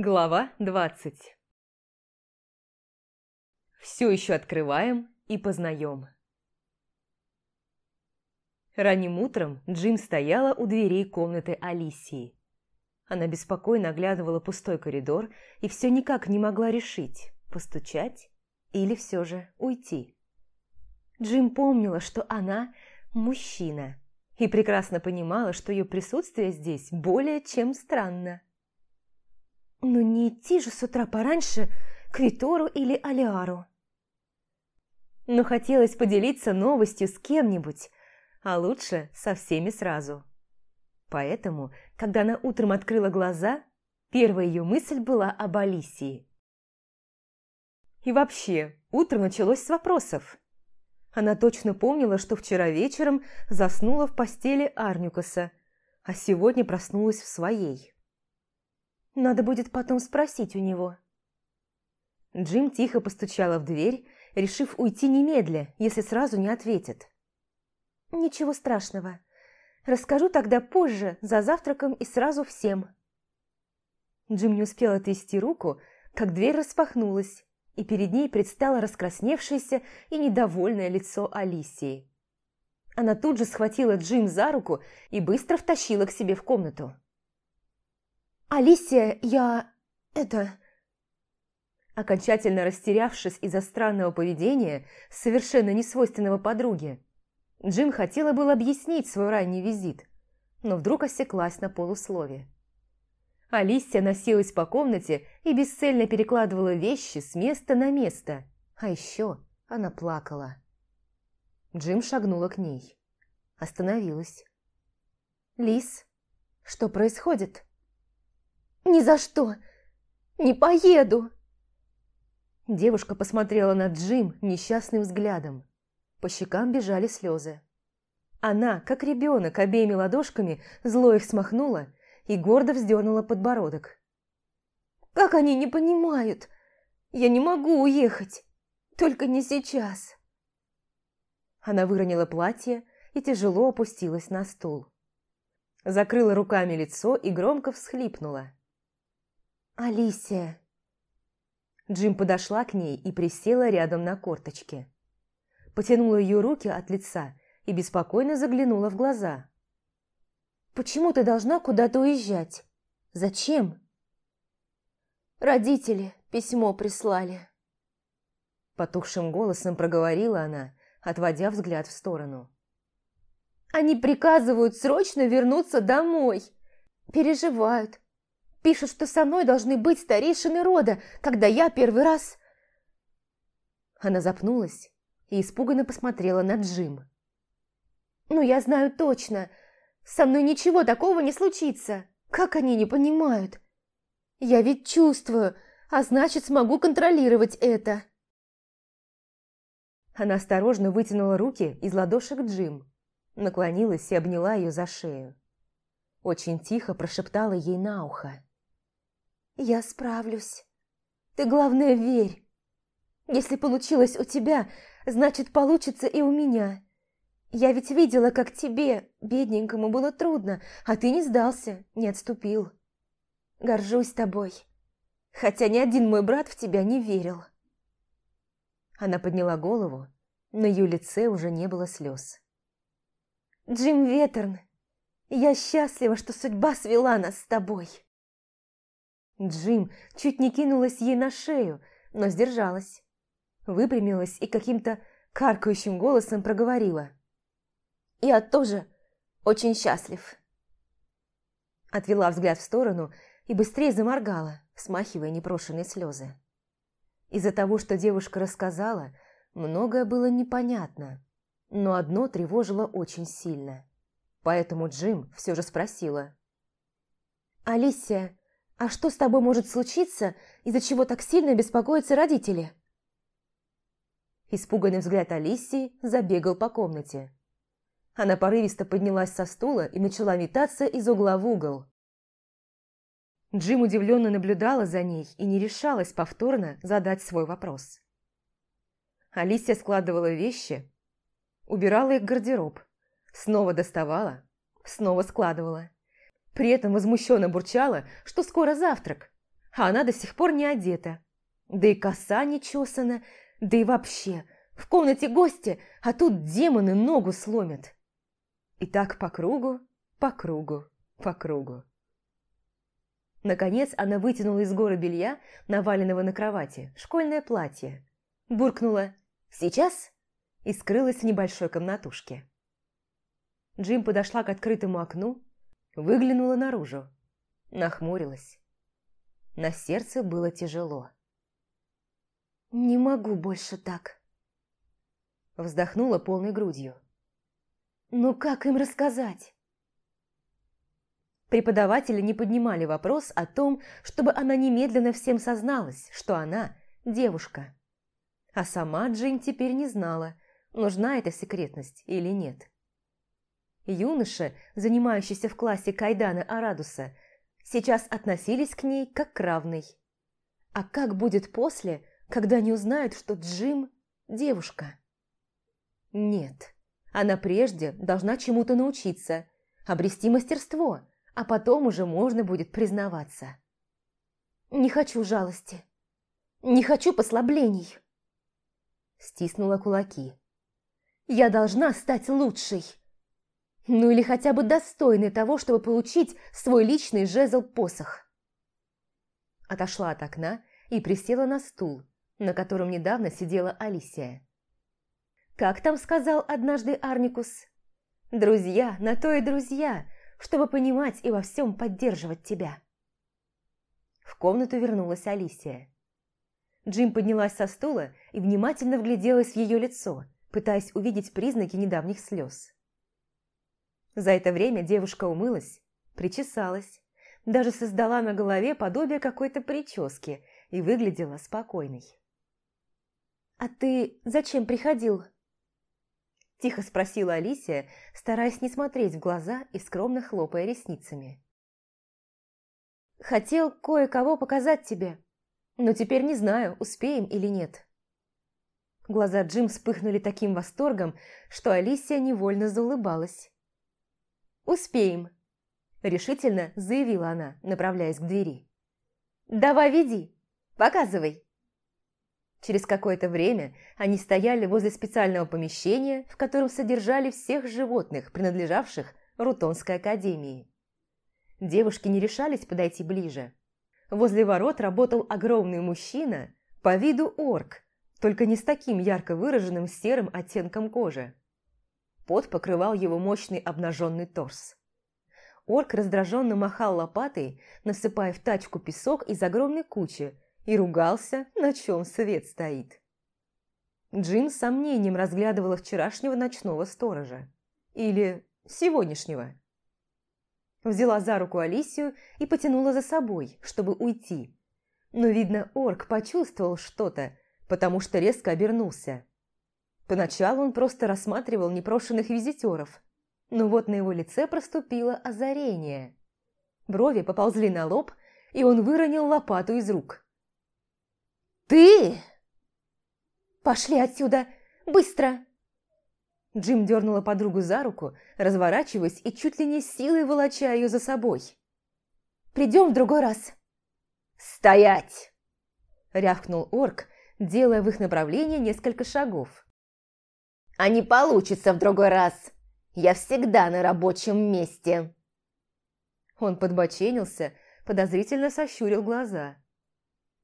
Глава 20 Все еще открываем и познаем. Ранним утром Джим стояла у дверей комнаты Алисии. Она беспокойно оглядывала пустой коридор и все никак не могла решить, постучать или все же уйти. Джим помнила, что она мужчина, и прекрасно понимала, что ее присутствие здесь более чем странно. Но не идти же с утра пораньше к Витору или Алиару. Но хотелось поделиться новостью с кем-нибудь, а лучше со всеми сразу. Поэтому, когда она утром открыла глаза, первая ее мысль была об Алисии. И вообще, утро началось с вопросов. Она точно помнила, что вчера вечером заснула в постели Арнюкаса, а сегодня проснулась в своей. Надо будет потом спросить у него. Джим тихо постучала в дверь, решив уйти немедля, если сразу не ответит. «Ничего страшного. Расскажу тогда позже, за завтраком и сразу всем». Джим не успел отвести руку, как дверь распахнулась, и перед ней предстало раскрасневшееся и недовольное лицо Алисии. Она тут же схватила Джим за руку и быстро втащила к себе в комнату. «Алисия, я... это...» Окончательно растерявшись из-за странного поведения, совершенно несвойственного подруге, Джим хотела было объяснить свой ранний визит, но вдруг осеклась на полуслове. Алисия носилась по комнате и бесцельно перекладывала вещи с места на место, а еще она плакала. Джим шагнула к ней. Остановилась. «Лис, что происходит?» «Ни за что! Не поеду!» Девушка посмотрела на Джим несчастным взглядом. По щекам бежали слезы. Она, как ребенок, обеими ладошками зло их смахнула и гордо вздернула подбородок. «Как они не понимают? Я не могу уехать! Только не сейчас!» Она выронила платье и тяжело опустилась на стул. Закрыла руками лицо и громко всхлипнула. «Алисия!» Джим подошла к ней и присела рядом на корточке. Потянула ее руки от лица и беспокойно заглянула в глаза. «Почему ты должна куда-то уезжать? Зачем?» «Родители письмо прислали». Потухшим голосом проговорила она, отводя взгляд в сторону. «Они приказывают срочно вернуться домой. Переживают, Пишут, что со мной должны быть старейшины рода, когда я первый раз...» Она запнулась и испуганно посмотрела на Джим. «Ну, я знаю точно. Со мной ничего такого не случится. Как они не понимают? Я ведь чувствую, а значит, смогу контролировать это». Она осторожно вытянула руки из ладошек Джим, наклонилась и обняла ее за шею. Очень тихо прошептала ей на ухо. «Я справлюсь. Ты, главное, верь. Если получилось у тебя, значит, получится и у меня. Я ведь видела, как тебе, бедненькому, было трудно, а ты не сдался, не отступил. Горжусь тобой, хотя ни один мой брат в тебя не верил». Она подняла голову, на ее лице уже не было слез. «Джим Ветерн, я счастлива, что судьба свела нас с тобой». Джим чуть не кинулась ей на шею, но сдержалась. Выпрямилась и каким-то каркающим голосом проговорила. «Я тоже очень счастлив». Отвела взгляд в сторону и быстрее заморгала, смахивая непрошенные слезы. Из-за того, что девушка рассказала, многое было непонятно, но одно тревожило очень сильно. Поэтому Джим все же спросила. «Алисия, «А что с тобой может случиться, из-за чего так сильно беспокоятся родители?» Испуганный взгляд Алисии забегал по комнате. Она порывисто поднялась со стула и начала метаться из угла в угол. Джим удивленно наблюдала за ней и не решалась повторно задать свой вопрос. Алисия складывала вещи, убирала их в гардероб, снова доставала, снова складывала. При этом возмущенно бурчала, что скоро завтрак, а она до сих пор не одета. Да и коса не чесана, да и вообще, в комнате гости, а тут демоны ногу сломят. И так по кругу, по кругу, по кругу. Наконец она вытянула из горы белья, наваленного на кровати, школьное платье. Буркнула «Сейчас?» и скрылась в небольшой комнатушке. Джим подошла к открытому окну, выглянула наружу, нахмурилась. На сердце было тяжело. «Не могу больше так», вздохнула полной грудью. «Ну как им рассказать?» Преподаватели не поднимали вопрос о том, чтобы она немедленно всем созналась, что она девушка. А сама Джин теперь не знала, нужна эта секретность или нет. Юноши, занимающиеся в классе Кайдана Арадуса, сейчас относились к ней как к равной. А как будет после, когда они узнают, что Джим – девушка? Нет, она прежде должна чему-то научиться, обрести мастерство – а потом уже можно будет признаваться. «Не хочу жалости. Не хочу послаблений!» Стиснула кулаки. «Я должна стать лучшей!» Ну или хотя бы достойной того, чтобы получить свой личный жезл-посох. Отошла от окна и присела на стул, на котором недавно сидела Алисия. Как там сказал однажды Арникус? «Друзья, на то и друзья, чтобы понимать и во всем поддерживать тебя. В комнату вернулась Алисия. Джим поднялась со стула и внимательно вгляделась в ее лицо, пытаясь увидеть признаки недавних слез. За это время девушка умылась, причесалась, даже создала на голове подобие какой-то прически и выглядела спокойной. «А ты зачем приходил?» Тихо спросила Алисия, стараясь не смотреть в глаза и скромно хлопая ресницами. «Хотел кое-кого показать тебе, но теперь не знаю, успеем или нет». Глаза Джим вспыхнули таким восторгом, что Алисия невольно заулыбалась. «Успеем», – решительно заявила она, направляясь к двери. «Давай веди, показывай». Через какое-то время они стояли возле специального помещения, в котором содержали всех животных, принадлежавших Рутонской академии. Девушки не решались подойти ближе. Возле ворот работал огромный мужчина, по виду орк, только не с таким ярко выраженным серым оттенком кожи. Пот покрывал его мощный обнаженный торс. Орк раздраженно махал лопатой, насыпая в тачку песок из огромной кучи, и ругался, на чем свет стоит. Джин с сомнением разглядывала вчерашнего ночного сторожа. Или сегодняшнего. Взяла за руку Алисию и потянула за собой, чтобы уйти. Но, видно, орк почувствовал что-то, потому что резко обернулся. Поначалу он просто рассматривал непрошенных визитеров, но вот на его лице проступило озарение. Брови поползли на лоб, и он выронил лопату из рук. «Ты?» «Пошли отсюда! Быстро!» Джим дернула подругу за руку, разворачиваясь и чуть ли не силой волоча ее за собой. «Придем в другой раз!» «Стоять!» – рявкнул орк, делая в их направлении несколько шагов. «А не получится в другой раз! Я всегда на рабочем месте!» Он подбоченился, подозрительно сощурил глаза –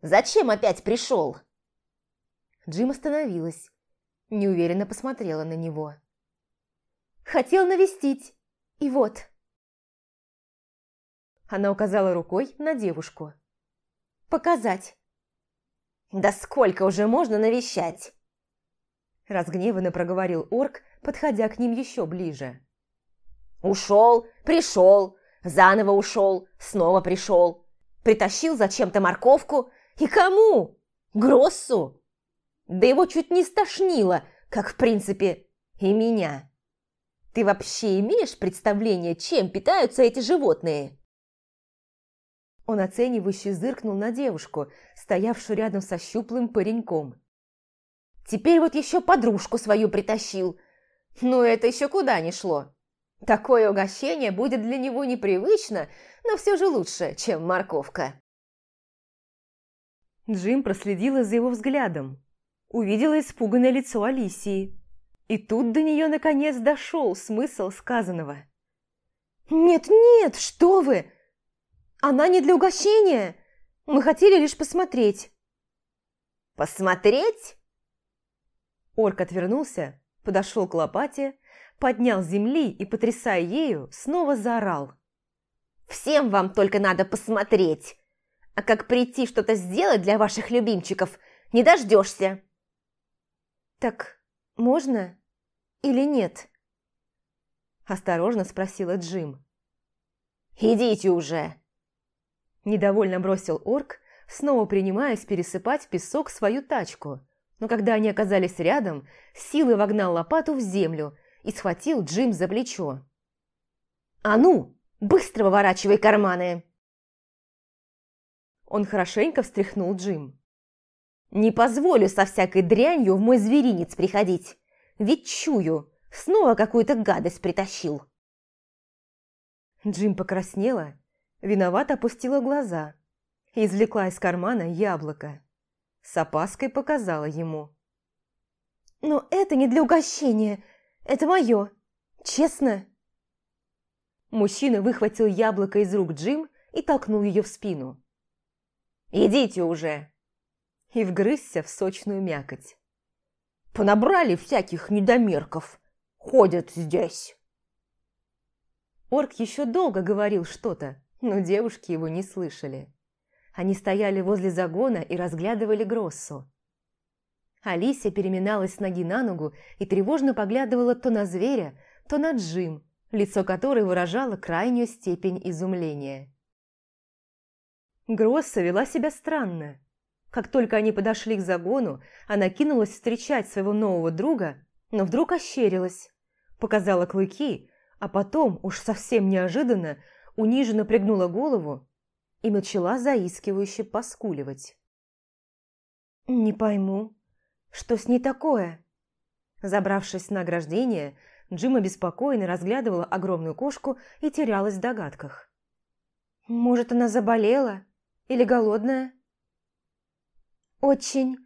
Зачем опять пришел?» Джим остановилась, неуверенно посмотрела на него. «Хотел навестить, и вот». Она указала рукой на девушку. «Показать». «Да сколько уже можно навещать?» Разгневанно проговорил орк, подходя к ним еще ближе. «Ушел, пришел, заново ушел, снова пришел. Притащил зачем-то морковку, и кому? Гроссу? Да его чуть не стошнило, как, в принципе, и меня. Ты вообще имеешь представление, чем питаются эти животные?» Он оценивающе зыркнул на девушку, стоявшую рядом со щуплым пареньком. «Теперь вот еще подружку свою притащил. Ну, это еще куда ни шло. Такое угощение будет для него непривычно, но все же лучше, чем морковка». Джим проследила за его взглядом, увидела испуганное лицо Алисии. И тут до нее наконец дошел смысл сказанного. «Нет-нет, что вы! Она не для угощения! Мы хотели лишь посмотреть!» «Посмотреть?» Орк отвернулся, подошел к лопате, поднял земли и, потрясая ею, снова заорал. «Всем вам только надо посмотреть! А как прийти что-то сделать для ваших любимчиков, не дождешься!» «Так можно или нет?» Осторожно спросила Джим. «Идите уже!» Недовольно бросил орк, снова принимаясь пересыпать в песок свою тачку. Но когда они оказались рядом, силой вогнал лопату в землю и схватил Джим за плечо. «А ну, быстро выворачивай карманы!» Он хорошенько встряхнул Джим. «Не позволю со всякой дрянью в мой зверинец приходить, ведь чую, снова какую-то гадость притащил». Джим покраснела, виновато опустила глаза и извлекла из кармана яблоко. С опаской показала ему. «Но это не для угощения, это мое, честно». Мужчина выхватил яблоко из рук Джим и толкнул ее в спину. «Идите уже!» И вгрызся в сочную мякоть. «Понабрали всяких недомерков, ходят здесь!» Орк еще долго говорил что-то, но девушки его не слышали. Они стояли возле загона и разглядывали Гроссу. Алисия переминалась с ноги на ногу и тревожно поглядывала то на зверя, то на Джим, лицо которой выражало крайнюю степень изумления. Гросса вела себя странно. Как только они подошли к загону, она кинулась встречать своего нового друга, но вдруг ощерилась, показала клыки, а потом, уж совсем неожиданно, униженно пригнула голову и начала заискивающе поскуливать. «Не пойму, что с ней такое?» Забравшись на ограждение, Джима беспокойно разглядывала огромную кошку и терялась в догадках. «Может, она заболела? Или голодная?» «Очень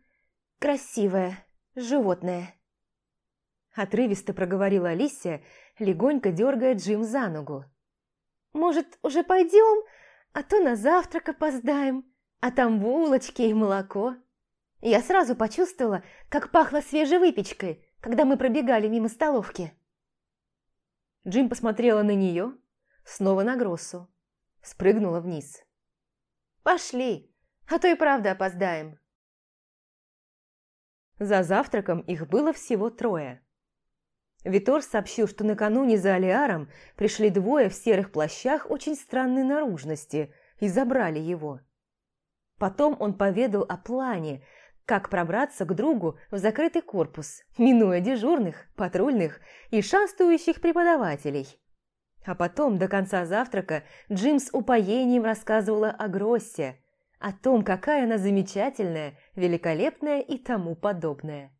красивое животное», – отрывисто проговорила Алисия, легонько дергая Джим за ногу. «Может, уже пойдем, а то на завтрак опоздаем, а там булочки и молоко?» Я сразу почувствовала, как пахло свежей выпечкой, когда мы пробегали мимо столовки. Джим посмотрела на нее, снова на Гроссу, спрыгнула вниз. «Пошли, а то и правда опоздаем». За завтраком их было всего трое. Витор сообщил, что накануне за Алиаром пришли двое в серых плащах очень странной наружности и забрали его. Потом он поведал о плане, как пробраться к другу в закрытый корпус, минуя дежурных, патрульных и шастующих преподавателей. А потом, до конца завтрака, Джим с упоением рассказывала о Гроссе, о том, какая она замечательная, великолепная и тому подобное.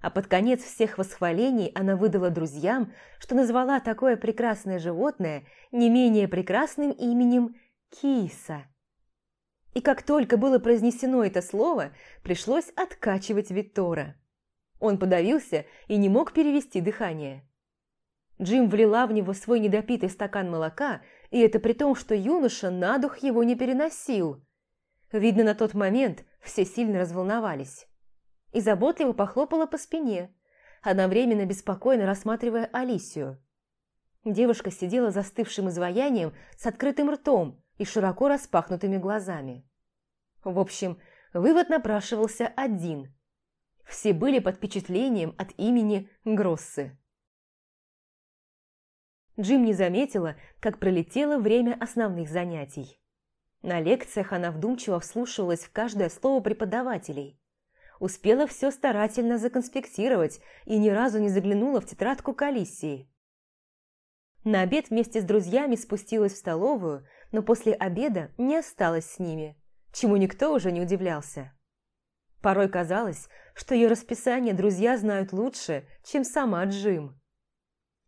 А под конец всех восхвалений она выдала друзьям, что назвала такое прекрасное животное не менее прекрасным именем Киса. И как только было произнесено это слово, пришлось откачивать Виттора. Он подавился и не мог перевести дыхание. Джим влила в него свой недопитый стакан молока, и это при том, что юноша на дух его не переносил. Видно, на тот момент все сильно разволновались и заботливо похлопала по спине, одновременно беспокойно рассматривая Алисию. Девушка сидела застывшим изваянием с открытым ртом и широко распахнутыми глазами. В общем, вывод напрашивался один. Все были под впечатлением от имени Гроссы. Джим не заметила, как пролетело время основных занятий. На лекциях она вдумчиво вслушивалась в каждое слово преподавателей успела все старательно законспектировать и ни разу не заглянула в тетрадку Калиссии. На обед вместе с друзьями спустилась в столовую, но после обеда не осталась с ними, чему никто уже не удивлялся. Порой казалось, что ее расписание друзья знают лучше, чем сама Джим.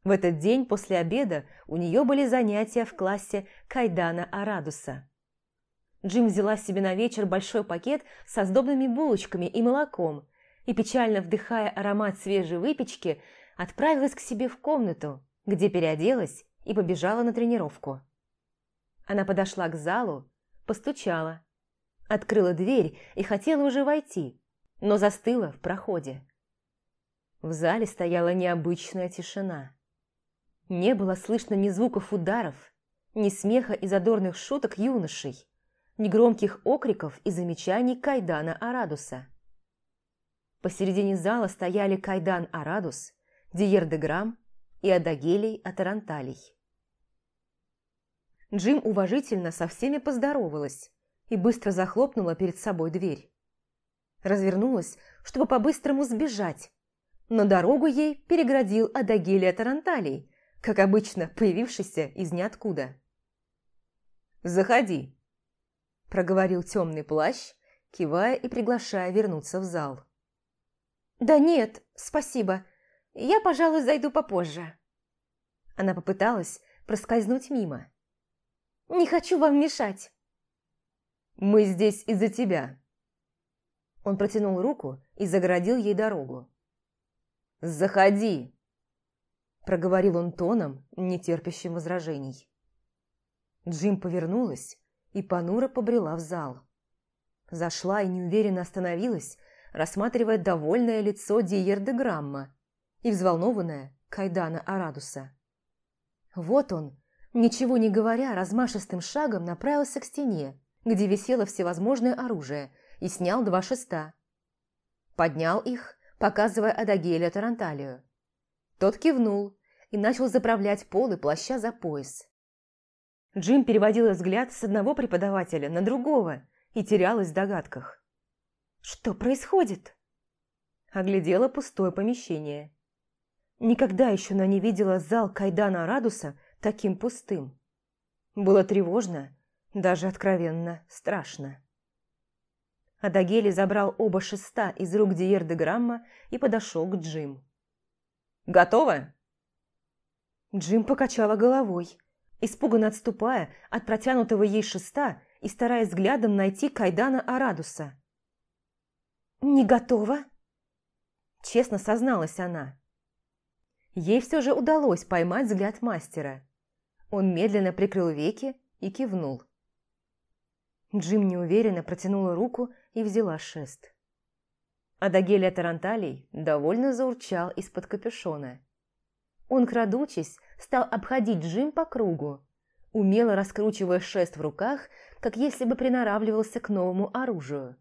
В этот день после обеда у нее были занятия в классе Кайдана Арадуса. Джим взяла себе на вечер большой пакет со сдобными булочками и молоком и, печально вдыхая аромат свежей выпечки, отправилась к себе в комнату, где переоделась и побежала на тренировку. Она подошла к залу, постучала, открыла дверь и хотела уже войти, но застыла в проходе. В зале стояла необычная тишина. Не было слышно ни звуков ударов, ни смеха и задорных шуток юношей, ни громких окриков и замечаний Кайдана Арадуса. Посередине зала стояли Кайдан Арадус, Диер де Грам и Адагелий Атаранталий. Джим уважительно со всеми поздоровалась и быстро захлопнула перед собой дверь. Развернулась, чтобы по-быстрому сбежать, но дорогу ей переградил Адагелия Таранталий, как обычно появившийся из ниоткуда. «Заходи», – проговорил темный плащ, кивая и приглашая вернуться в зал. «Да нет, спасибо. Я, пожалуй, зайду попозже». Она попыталась проскользнуть мимо. «Не хочу вам мешать». «Мы здесь из-за тебя». Он протянул руку и загородил ей дорогу. «Заходи!» Проговорил он тоном, нетерпящим возражений. Джим повернулась и понуро побрела в зал. Зашла и неуверенно остановилась, рассматривая довольное лицо Диерде Грамма и взволнованное Кайдана Арадуса. Вот он, ничего не говоря, размашистым шагом направился к стене, где висело всевозможное оружие, и снял два шеста. Поднял их показывая Адагеля Таранталию. Тот кивнул и начал заправлять полы плаща за пояс. Джим переводила взгляд с одного преподавателя на другого и терялась в догадках. «Что происходит?» Оглядела пустое помещение. Никогда еще она не видела зал Кайдана Радуса таким пустым. Было тревожно, даже откровенно страшно. Адагели забрал оба шеста из рук Диерды Грамма и подошел к Джим. «Готово?» Джим покачала головой, испуганно отступая от протянутого ей шеста и стараясь взглядом найти Кайдана Арадуса. «Не готова?» Честно созналась она. Ей все же удалось поймать взгляд мастера. Он медленно прикрыл веки и кивнул. Джим неуверенно протянула руку и взяла шест. Адагелия Таранталий довольно заурчал из-под капюшона. Он, крадучись, стал обходить Джим по кругу, умело раскручивая шест в руках, как если бы приноравливался к новому оружию.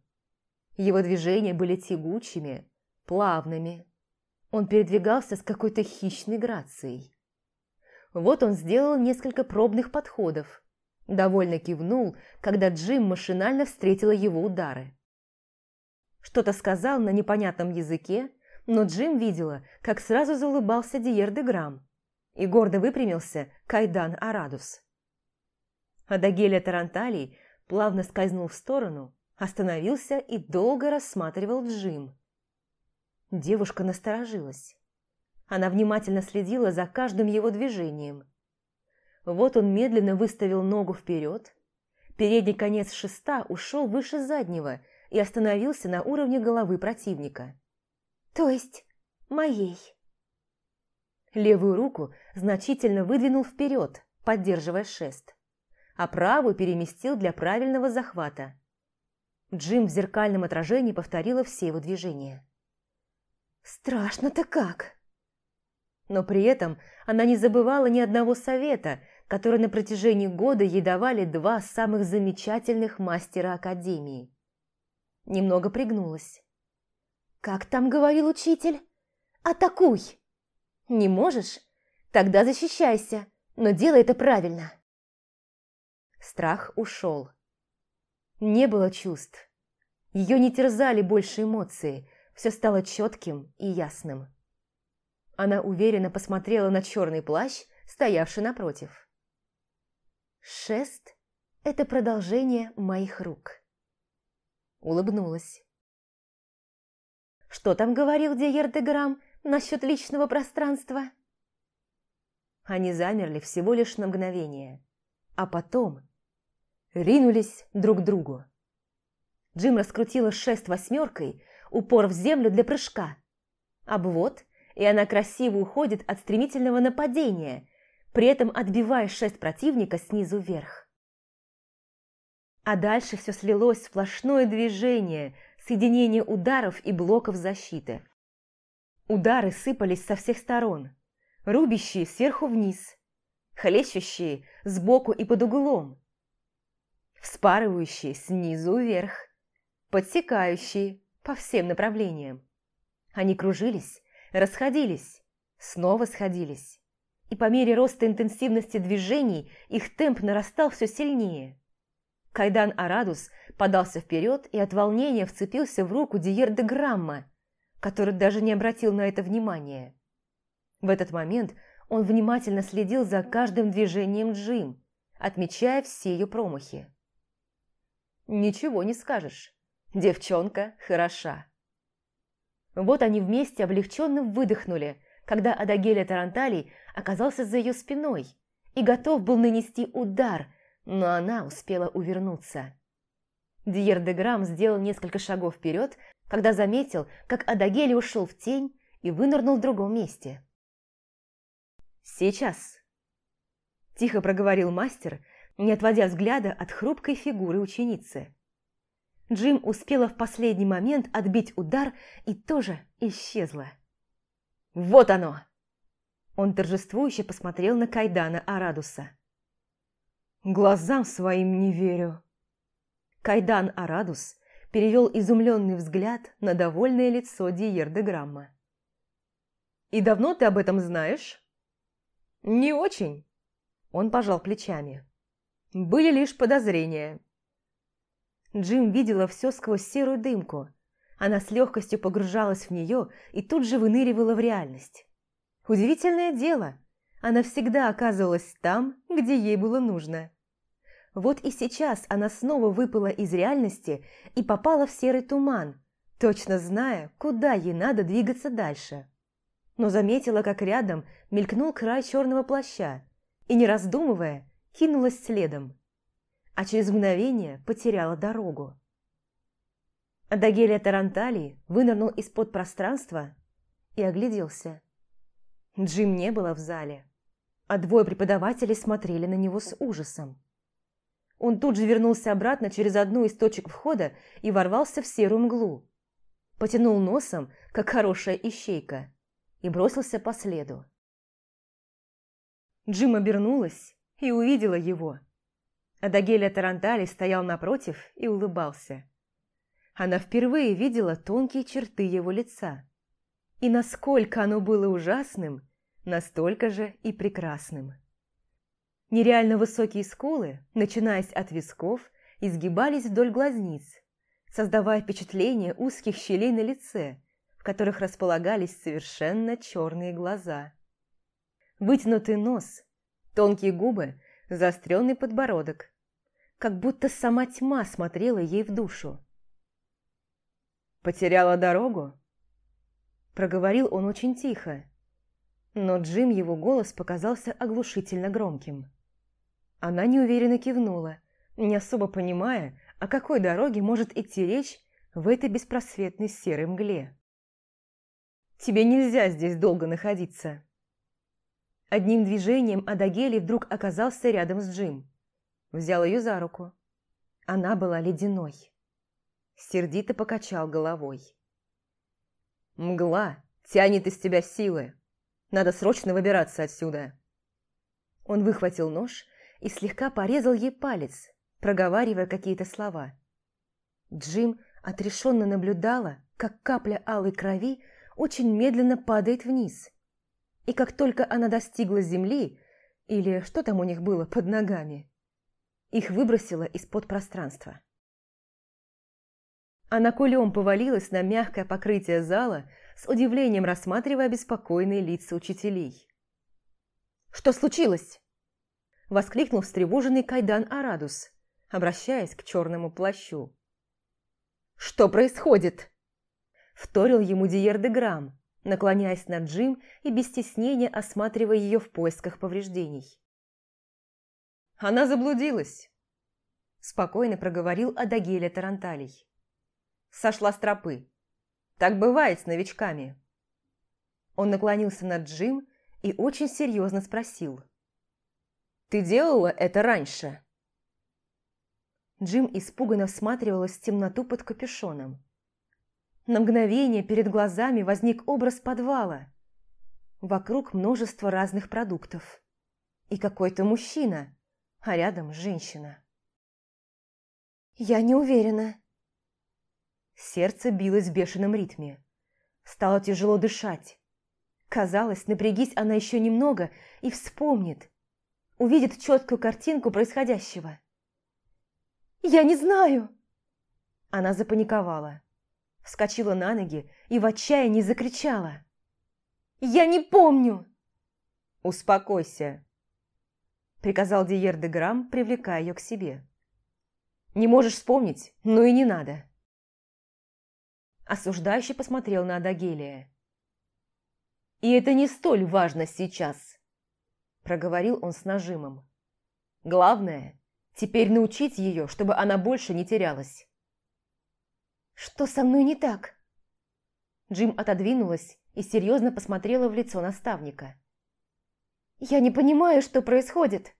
Его движения были тягучими, плавными. Он передвигался с какой-то хищной грацией. Вот он сделал несколько пробных подходов, довольно кивнул, когда Джим машинально встретила его удары. Что-то сказал на непонятном языке, но Джим видела, как сразу заулыбался Диер де Грам и гордо выпрямился Кайдан Арадус. Адагелия Таранталий плавно скользнул в сторону, остановился и долго рассматривал Джим. Девушка насторожилась. Она внимательно следила за каждым его движением. Вот он медленно выставил ногу вперед, передний конец шеста ушел выше заднего – и остановился на уровне головы противника. «То есть моей?» Левую руку значительно выдвинул вперед, поддерживая шест, а правую переместил для правильного захвата. Джим в зеркальном отражении повторила все его движения. «Страшно-то как!» Но при этом она не забывала ни одного совета, который на протяжении года ей давали два самых замечательных мастера Академии немного пригнулась. «Как там говорил учитель? Атакуй! Не можешь? Тогда защищайся, но делай это правильно!» Страх ушел. Не было чувств. Ее не терзали больше эмоции, все стало четким и ясным. Она уверенно посмотрела на черный плащ, стоявший напротив. «Шест – это продолжение моих рук» улыбнулась. «Что там говорил Диер де Грам насчет личного пространства?» Они замерли всего лишь на мгновение, а потом ринулись друг к другу. Джим раскрутила шест восьмеркой, упор в землю для прыжка. Обвод, и она красиво уходит от стремительного нападения, при этом отбивая шест противника снизу вверх. А дальше все слилось в сплошное движение, соединение ударов и блоков защиты. Удары сыпались со всех сторон, рубящие сверху вниз, хлещущие сбоку и под углом, вспарывающие снизу вверх, подсекающие по всем направлениям. Они кружились, расходились, снова сходились. И по мере роста интенсивности движений их темп нарастал все сильнее. Кайдан Арадус подался вперед и от волнения вцепился в руку Диер де Грамма, который даже не обратил на это внимания. В этот момент он внимательно следил за каждым движением Джим, отмечая все ее промахи. Ничего не скажешь. Девчонка хороша. Вот они вместе облегченно выдохнули, когда Адагеля Таранталий оказался за ее спиной и готов был нанести удар, но она успела увернуться. Диер де Грам сделал несколько шагов вперед, когда заметил, как Адагели ушел в тень и вынырнул в другом месте. «Сейчас», – тихо проговорил мастер, не отводя взгляда от хрупкой фигуры ученицы. Джим успела в последний момент отбить удар и тоже исчезла. «Вот оно!» Он торжествующе посмотрел на Кайдана Арадуса. «Глазам своим не верю!» Кайдан Арадус перевел изумленный взгляд на довольное лицо Диер Грамма. «И давно ты об этом знаешь?» «Не очень», – он пожал плечами. «Были лишь подозрения». Джим видела все сквозь серую дымку. Она с легкостью погружалась в нее и тут же выныривала в реальность. Удивительное дело, она всегда оказывалась там, где ей было нужно. Вот и сейчас она снова выпала из реальности и попала в серый туман, точно зная, куда ей надо двигаться дальше. Но заметила, как рядом мелькнул край черного плаща и, не раздумывая, кинулась следом. А через мгновение потеряла дорогу. Адагелия Тарантали вынырнул из-под пространства и огляделся. Джим не было в зале, а двое преподавателей смотрели на него с ужасом. Он тут же вернулся обратно через одну из точек входа и ворвался в серую мглу. Потянул носом, как хорошая ищейка, и бросился по следу. Джим обернулась и увидела его. Адагеля Тарантали стоял напротив и улыбался. Она впервые видела тонкие черты его лица. И насколько оно было ужасным, настолько же и прекрасным. Нереально высокие скулы, начинаясь от висков, изгибались вдоль глазниц, создавая впечатление узких щелей на лице, в которых располагались совершенно черные глаза. Вытянутый нос, тонкие губы, заостренный подбородок. Как будто сама тьма смотрела ей в душу. «Потеряла дорогу?» Проговорил он очень тихо, но Джим его голос показался оглушительно громким. Она неуверенно кивнула, не особо понимая, о какой дороге может идти речь в этой беспросветной серой мгле. «Тебе нельзя здесь долго находиться». Одним движением Адагели вдруг оказался рядом с Джим. Взял ее за руку. Она была ледяной. Сердито покачал головой. «Мгла тянет из тебя силы. Надо срочно выбираться отсюда». Он выхватил нож и слегка порезал ей палец, проговаривая какие-то слова. Джим отрешенно наблюдала, как капля алой крови очень медленно падает вниз. И как только она достигла земли, или что там у них было под ногами, их выбросило из-под пространства. Она кулем повалилась на мягкое покрытие зала, с удивлением рассматривая беспокойные лица учителей. «Что случилось?» Воскликнул встревоженный Кайдан Арадус, обращаясь к черному плащу. «Что происходит?» Вторил ему Диер де Грам, наклоняясь над Джим и без стеснения осматривая ее в поисках повреждений. «Она заблудилась», – спокойно проговорил Адагеля Таранталий. Сошла с тропы. Так бывает с новичками. Он наклонился над Джим и очень серьезно спросил. «Ты делала это раньше?» Джим испуганно всматривалась в темноту под капюшоном. На мгновение перед глазами возник образ подвала. Вокруг множество разных продуктов. И какой-то мужчина, а рядом женщина. «Я не уверена». Сердце билось в бешеном ритме. Стало тяжело дышать. Казалось, напрягись она еще немного и вспомнит. Увидит четкую картинку происходящего. «Я не знаю!» Она запаниковала. Вскочила на ноги и в отчаянии закричала. «Я не помню!» «Успокойся!» Приказал Диер де Грам, привлекая ее к себе. «Не можешь вспомнить? Ну и не надо!» Осуждающий посмотрел на Адагелия. «И это не столь важно сейчас», – проговорил он с нажимом. «Главное, теперь научить ее, чтобы она больше не терялась». «Что со мной не так?» Джим отодвинулась и серьезно посмотрела в лицо наставника. «Я не понимаю, что происходит».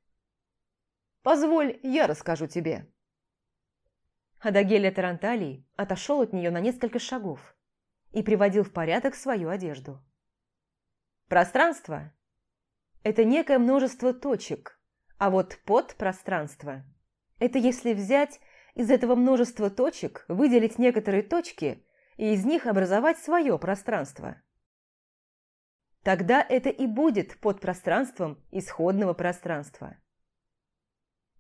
«Позволь, я расскажу тебе». Адагелия Таранталий отошел от нее на несколько шагов и приводил в порядок свою одежду. Пространство – это некое множество точек, а вот подпространство – это если взять из этого множества точек, выделить некоторые точки и из них образовать свое пространство. Тогда это и будет подпространством исходного пространства.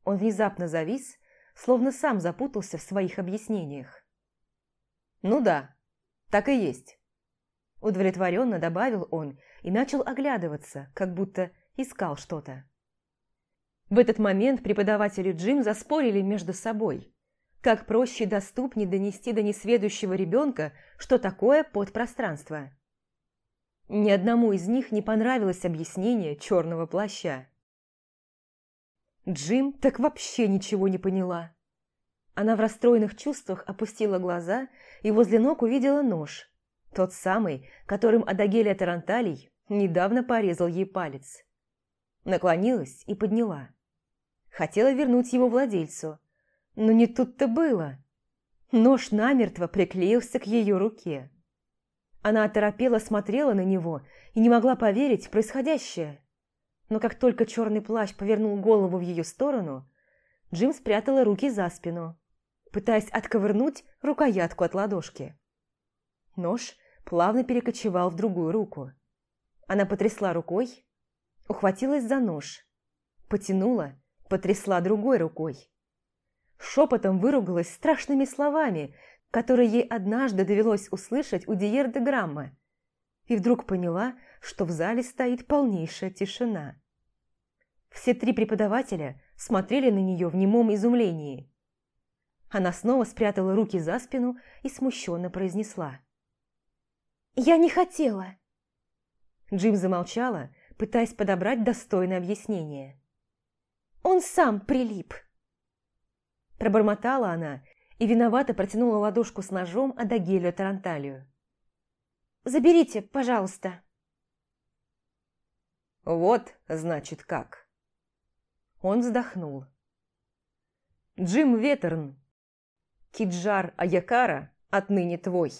Он внезапно завис, словно сам запутался в своих объяснениях. «Ну да, так и есть», – удовлетворенно добавил он и начал оглядываться, как будто искал что-то. В этот момент преподаватели Джим заспорили между собой. Как проще и доступнее донести до несведущего ребенка, что такое подпространство. Ни одному из них не понравилось объяснение черного плаща. Джим так вообще ничего не поняла. Она в расстроенных чувствах опустила глаза и возле ног увидела нож. Тот самый, которым Адагелия Таранталий Недавно порезал ей палец. Наклонилась и подняла. Хотела вернуть его владельцу, но не тут-то было. Нож намертво приклеился к ее руке. Она оторопела смотрела на него и не могла поверить в происходящее. Но как только черный плащ повернул голову в ее сторону, Джим спрятала руки за спину, пытаясь отковырнуть рукоятку от ладошки. Нож плавно перекочевал в другую руку. Она потрясла рукой, ухватилась за нож, потянула, потрясла другой рукой. Шепотом выругалась страшными словами, которые ей однажды довелось услышать у Диер де Грамма, и вдруг поняла, что в зале стоит полнейшая тишина. Все три преподавателя смотрели на нее в немом изумлении. Она снова спрятала руки за спину и смущенно произнесла. «Я не хотела!» Джим замолчала, пытаясь подобрать достойное объяснение. «Он сам прилип!» Пробормотала она и виновато протянула ладошку с ножом Адагелию Таранталию. «Заберите, пожалуйста!» «Вот, значит, как!» Он вздохнул. «Джим Ветерн, Киджар Аякара отныне твой!»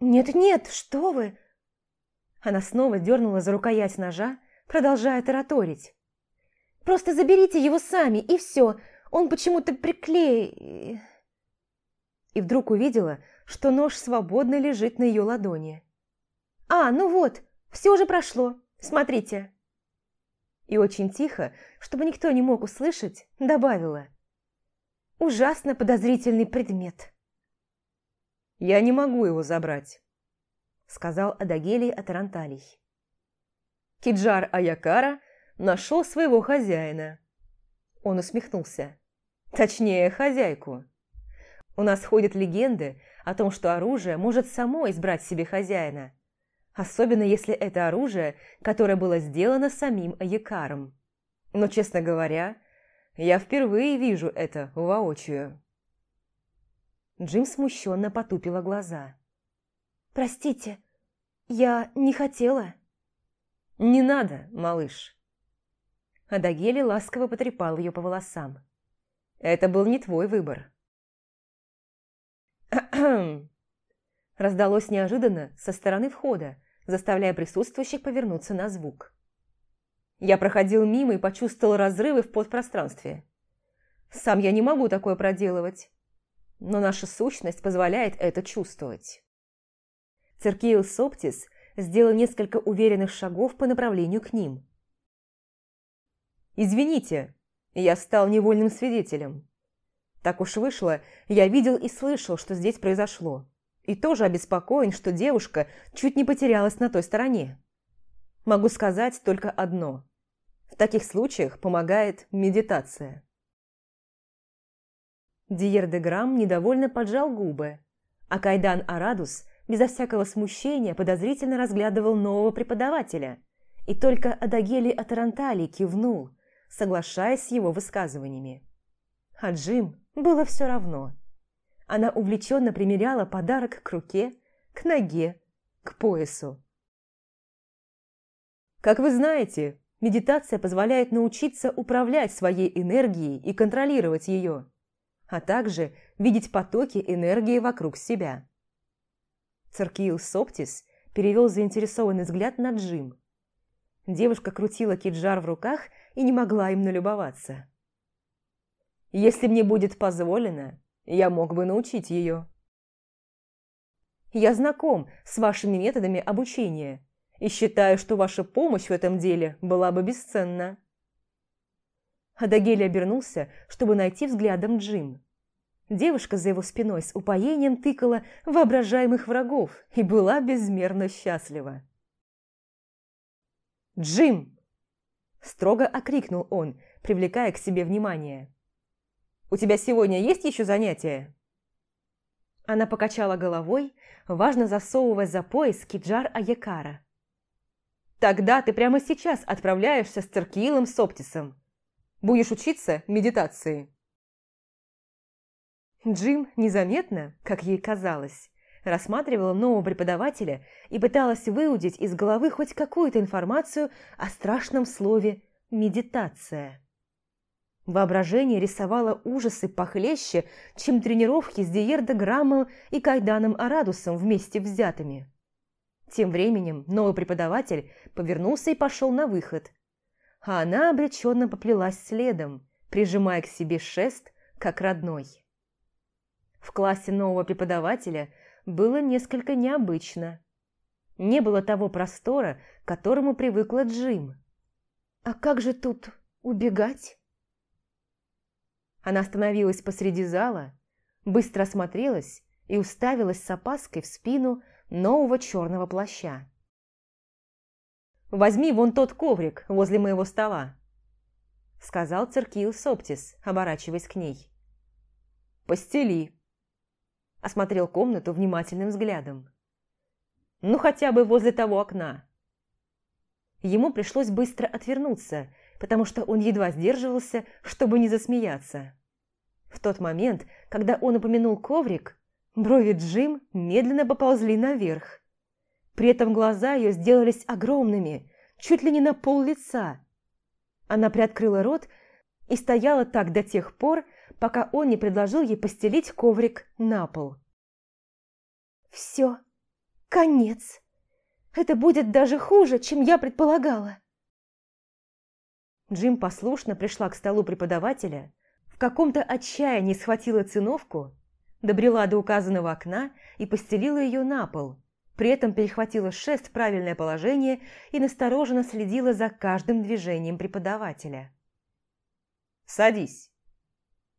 «Нет-нет, что вы!» Она снова дернула за рукоять ножа, продолжая тараторить. «Просто заберите его сами, и все. Он почему-то приклеил...» И вдруг увидела, что нож свободно лежит на ее ладони. «А, ну вот, все уже прошло. Смотрите». И очень тихо, чтобы никто не мог услышать, добавила. «Ужасно подозрительный предмет». «Я не могу его забрать» сказал Адагелий Атаранталий. Киджар Аякара нашел своего хозяина. Он усмехнулся. Точнее, хозяйку. У нас ходят легенды о том, что оружие может само избрать себе хозяина, особенно если это оружие, которое было сделано самим Аякаром. Но, честно говоря, Я впервые вижу это воочию». Джим смущенно потупила глаза. «Простите, я не хотела». «Не надо, малыш». Адагели ласково потрепал ее по волосам. «Это был не твой выбор». Раздалось неожиданно со стороны входа, заставляя присутствующих повернуться на звук. Я проходил мимо и почувствовал разрывы в подпространстве. Сам я не могу такое проделывать, но наша сущность позволяет это чувствовать. Циркиил Соптис сделал несколько уверенных шагов по направлению к ним. «Извините, я стал невольным свидетелем. Так уж вышло, я видел и слышал, что здесь произошло и тоже обеспокоен, что девушка чуть не потерялась на той стороне. Могу сказать только одно. В таких случаях помогает медитация. Диер де Грам недовольно поджал губы, а Кайдан Арадус безо всякого смущения подозрительно разглядывал нового преподавателя, и только Адагели Атарантали кивнул, соглашаясь с его высказываниями. А Джим было все равно – она увлеченно примеряла подарок к руке, к ноге, к поясу. Как вы знаете, медитация позволяет научиться управлять своей энергией и контролировать ее, а также видеть потоки энергии вокруг себя. Циркиил Соптис перевел заинтересованный взгляд на Джим. Девушка крутила киджар в руках и не могла им налюбоваться. «Если мне будет позволено, я мог бы научить ее. Я знаком с вашими методами обучения и считаю, что ваша помощь в этом деле была бы бесценна. Адагель обернулся, чтобы найти взглядом Джим. Девушка за его спиной с упоением тыкала воображаемых врагов и была безмерно счастлива. «Джим!» – строго окрикнул он, привлекая к себе внимание. У тебя сегодня есть еще занятия?» Она покачала головой, важно засовывая за пояс киджар Аякара. «Тогда ты прямо сейчас отправляешься с Церкиилом Соптисом. Будешь учиться медитации». Джим незаметно, как ей казалось, рассматривала нового преподавателя и пыталась выудить из головы хоть какую-то информацию о страшном слове «медитация». Воображение рисовало ужасы похлеще, чем тренировки с Диердо Граммом и Кайданом Арадусом вместе взятыми. Тем временем новый преподаватель повернулся и пошел на выход, а она обреченно поплелась следом, прижимая к себе шест, как родной. В классе нового преподавателя было несколько необычно. Не было того простора, к которому привыкла Джим. «А как же тут убегать?» Она остановилась посреди зала, быстро осмотрелась и уставилась с опаской в спину нового черного плаща. «Возьми вон тот коврик возле моего стола», — сказал Циркил Соптис, оборачиваясь к ней. «Постели», — осмотрел комнату внимательным взглядом. «Ну, хотя бы возле того окна». Ему пришлось быстро отвернуться, потому что он едва сдерживался, чтобы не засмеяться. В тот момент, когда он упомянул коврик, брови Джим медленно поползли наверх. При этом глаза ее сделались огромными, чуть ли не на пол лица. Она приоткрыла рот и стояла так до тех пор, пока он не предложил ей постелить коврик на пол. «Все, конец. Это будет даже хуже, чем я предполагала». Джим послушно пришла к столу преподавателя, в каком-то отчаянии схватила циновку, добрела до указанного окна и постелила ее на пол, при этом перехватила шест в правильное положение и настороженно следила за каждым движением преподавателя. «Садись», –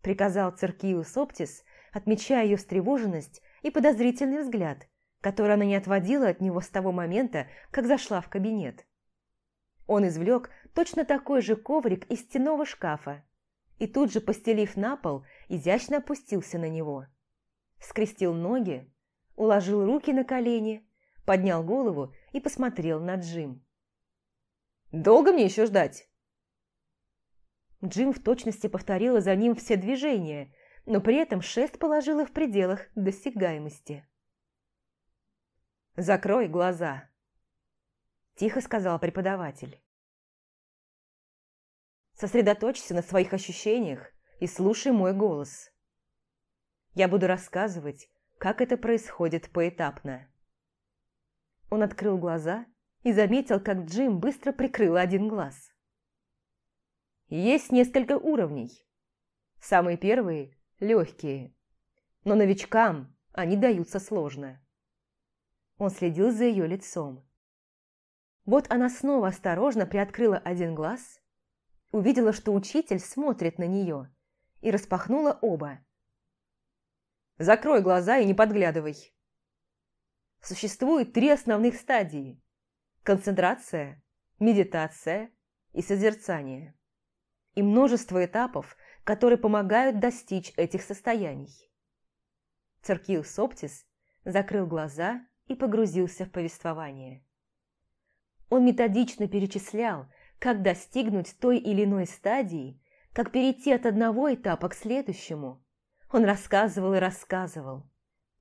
приказал Циркиус Оптис, отмечая ее встревоженность и подозрительный взгляд, который она не отводила от него с того момента, как зашла в кабинет. Он извлек точно такой же коврик из стенного шкафа и тут же, постелив на пол, изящно опустился на него. Скрестил ноги, уложил руки на колени, поднял голову и посмотрел на Джим. «Долго мне еще ждать?» Джим в точности повторила за ним все движения, но при этом шест положила в пределах досягаемости. «Закрой глаза», – тихо сказал преподаватель. «Сосредоточься на своих ощущениях и слушай мой голос. Я буду рассказывать, как это происходит поэтапно». Он открыл глаза и заметил, как Джим быстро прикрыл один глаз. Есть несколько уровней. Самые первые – легкие, но новичкам они даются сложно. Он следил за ее лицом. Вот она снова осторожно приоткрыла один глаз, увидела, что учитель смотрит на нее, и распахнула оба. «Закрой глаза и не подглядывай!» Существует три основных стадии – концентрация, медитация и созерцание. И множество этапов, которые помогают достичь этих состояний. Церкил Соптис закрыл глаза и погрузился в повествование. Он методично перечислял, как достигнуть той или иной стадии, как перейти от одного этапа к следующему. Он рассказывал и рассказывал,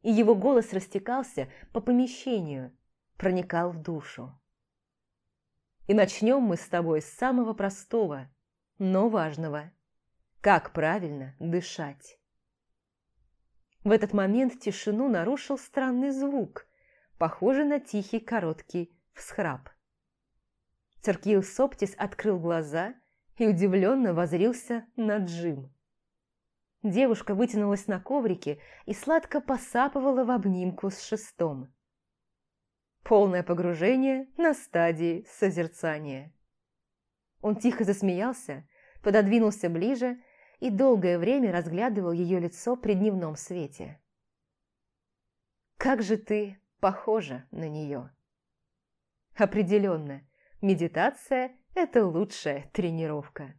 и его голос растекался по помещению, проникал в душу. И начнем мы с тобой с самого простого, но важного. Как правильно дышать. В этот момент тишину нарушил странный звук, похожий на тихий короткий всхрап. Церкил Соптис открыл глаза и удивленно возрился на Джим. Девушка вытянулась на коврике и сладко посапывала в обнимку с шестом. Полное погружение на стадии созерцания. Он тихо засмеялся, пододвинулся ближе и долгое время разглядывал ее лицо при дневном свете. «Как же ты похожа на нее!» «Определенно, медитация – это лучшая тренировка».